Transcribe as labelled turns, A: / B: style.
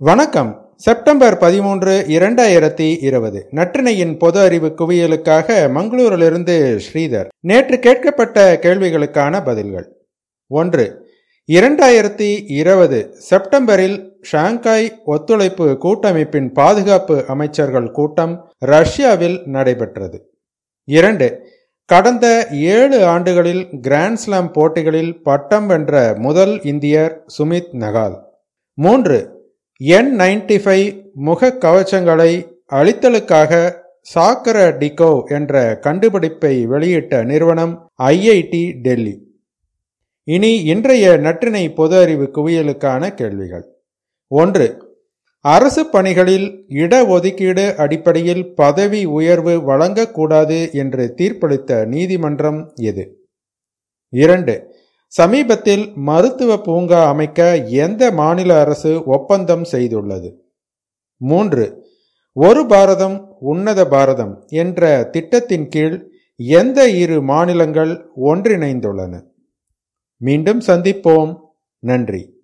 A: வணக்கம். செப்டம்பர் பதிமூன்று இரண்டாயிரத்தி இருபது. நற்றினையின் பொது அறிவு குவியலுக்காக மங்களூரிலிருந்து ஸ்ரீதர். நேற்று கேட்கப்பட்ட கேள்விகளுக்கான பதில்கள். ஒன்று இரண்டாயிரத்தி இருபது செப்டம்பரில் ஷாங்காய் ஒத்துழைப்பு கூட்டமைப்பின் பாதுகாப்பு அமைச்சர்கள் கூட்டம் ரஷ்யாவில் நடைபெற்றது. இரண்டு கடந்த ஏழு ஆண்டுகளில் கிராண்ட்ஸ்லாம் போட்டிகளில் பட்டம் வென்ற முதல் இந்தியர் சுமித் நகால். மூன்று என் நைன்டி ஃபைவ் முக கவச்சங்களை அழித்தலுக்காக சாக்கர டிகோ என்ற கண்டுபிடிப்பை வெளியிட்ட நிறுவனம் ஐஐடி டெல்லி. இனி இன்றைய நற்றினை பொது அறிவு குவியலுக்கான கேள்விகள். ஒன்று அரசு பணிகளில் இடஒதுக்கீடு அடிப்படையில் பதவி உயர்வு வழங்கக்கூடாது என்று தீர்ப்பளித்த நீதிமன்றம் எது? இரண்டு சமீபத்தில் மருத்துவ பூங்கா அமைக்க எந்த மாநில அரசு ஒப்பந்தம் செய்துள்ளது? மூன்று. ஒரு பாரதம் உன்னத பாரதம் என்ற திட்டத்தின் கீழ் எந்த இரு மாநிலங்கள் ஒன்றிணைந்துள்ளன? மீண்டும் சந்திப்போம். நன்றி.